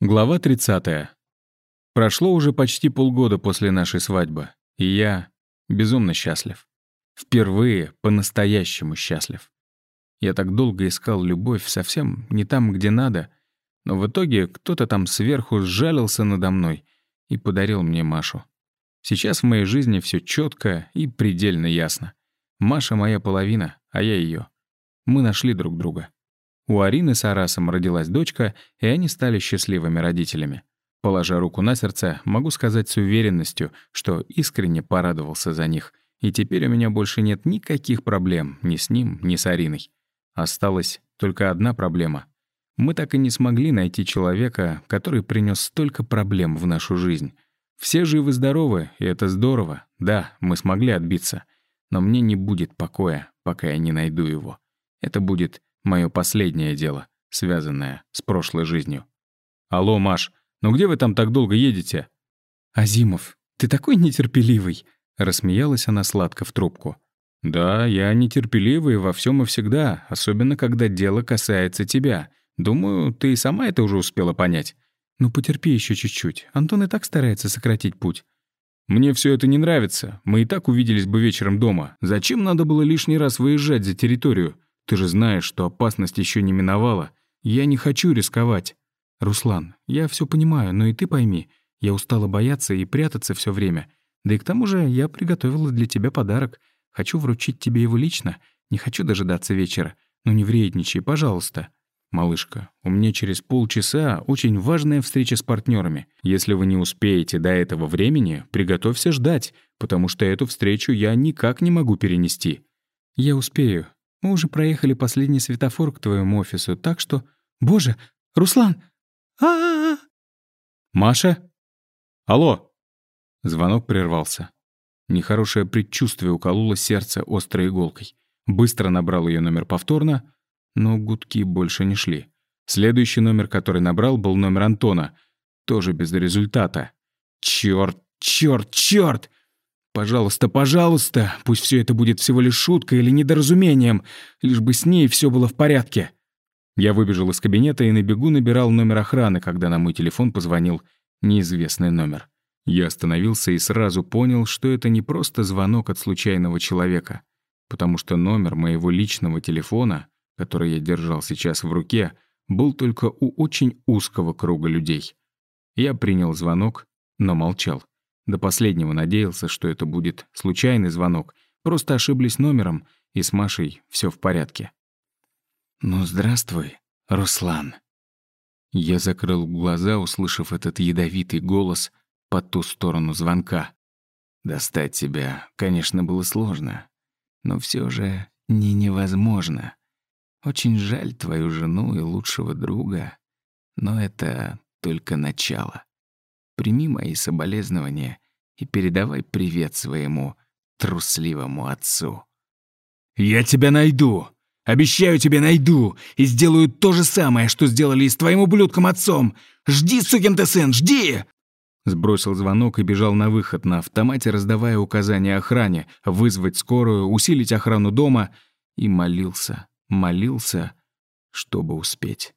Глава 30. Прошло уже почти полгода после нашей свадьбы, и я безумно счастлив. Впервые по-настоящему счастлив. Я так долго искал любовь совсем не там, где надо, но в итоге кто-то там сверху сжалился надо мной и подарил мне Машу. Сейчас в моей жизни все четко и предельно ясно. Маша моя половина, а я ее. Мы нашли друг друга. У Арины с Арасом родилась дочка, и они стали счастливыми родителями. Положа руку на сердце, могу сказать с уверенностью, что искренне порадовался за них. И теперь у меня больше нет никаких проблем ни с ним, ни с Ариной. Осталась только одна проблема. Мы так и не смогли найти человека, который принес столько проблем в нашу жизнь. Все живы-здоровы, и это здорово. Да, мы смогли отбиться. Но мне не будет покоя, пока я не найду его. Это будет Мое последнее дело, связанное с прошлой жизнью. «Алло, Маш, ну где вы там так долго едете?» «Азимов, ты такой нетерпеливый!» Рассмеялась она сладко в трубку. «Да, я нетерпеливый во всем и всегда, особенно когда дело касается тебя. Думаю, ты и сама это уже успела понять». «Ну потерпи еще чуть-чуть. Антон и так старается сократить путь». «Мне все это не нравится. Мы и так увиделись бы вечером дома. Зачем надо было лишний раз выезжать за территорию? Ты же знаешь, что опасность еще не миновала. Я не хочу рисковать. Руслан, я все понимаю, но и ты пойми, я устала бояться и прятаться все время. Да и к тому же я приготовила для тебя подарок. Хочу вручить тебе его лично. Не хочу дожидаться вечера. Ну не вредничай, пожалуйста. «Малышка, у меня через полчаса очень важная встреча с партнерами. Если вы не успеете до этого времени, приготовься ждать, потому что эту встречу я никак не могу перенести». «Я успею. Мы уже проехали последний светофор к твоему офису, так что... Боже, Руслан! а а, -а! Маша? Алло!» Звонок прервался. Нехорошее предчувствие укололо сердце острой иголкой. Быстро набрал ее номер повторно, но гудки больше не шли. Следующий номер, который набрал, был номер Антона. Тоже без результата. Черт, черт, черт! Пожалуйста, пожалуйста, пусть все это будет всего лишь шуткой или недоразумением, лишь бы с ней все было в порядке. Я выбежал из кабинета и на бегу набирал номер охраны, когда на мой телефон позвонил неизвестный номер. Я остановился и сразу понял, что это не просто звонок от случайного человека, потому что номер моего личного телефона, который я держал сейчас в руке, был только у очень узкого круга людей. Я принял звонок, но молчал. До последнего надеялся, что это будет случайный звонок. Просто ошиблись номером, и с Машей все в порядке. «Ну, здравствуй, Руслан». Я закрыл глаза, услышав этот ядовитый голос по ту сторону звонка. Достать тебя, конечно, было сложно, но все же не невозможно. Очень жаль твою жену и лучшего друга, но это только начало. Прими мои соболезнования и передавай привет своему трусливому отцу. «Я тебя найду! Обещаю, тебе найду! И сделаю то же самое, что сделали и с твоим ублюдком отцом! Жди, сукин ты сын, жди!» Сбросил звонок и бежал на выход на автомате, раздавая указания охране, вызвать скорую, усилить охрану дома, и молился, молился, чтобы успеть.